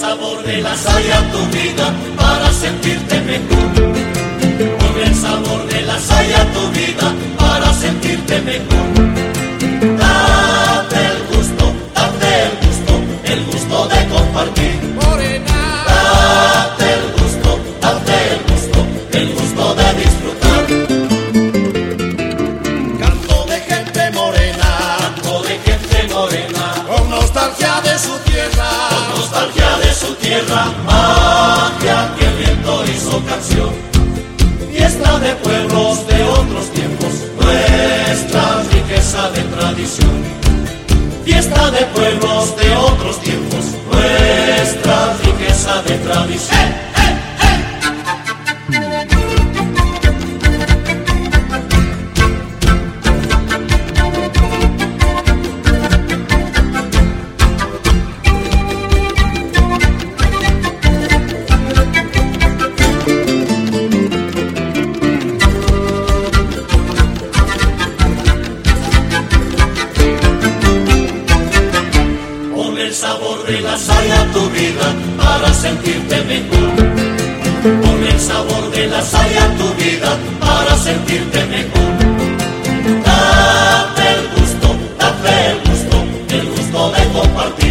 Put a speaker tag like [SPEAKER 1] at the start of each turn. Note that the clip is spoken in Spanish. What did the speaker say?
[SPEAKER 1] Sabor de la saya a tu vida para sentirte mejor. El sabor de la saya tu vida para sentirte mejor. Date el gusto, date el gusto, el gusto de compartir. Date el gusto, date el gusto, el gusto de disfrutar.
[SPEAKER 2] Canto de gente morena,
[SPEAKER 1] Canto de gente morena,
[SPEAKER 2] con nostalgia de su
[SPEAKER 1] de otros tiempos, nuestra riqueza de tradición. Fiesta de pueblos de otros tiempos, nuestra riqueza de tradición. lasaña tu vida para sentirte mejor. Con el sabor de lasaña tu vida para sentirte mejor. Date el gusto, date el gusto, el gusto de compartir.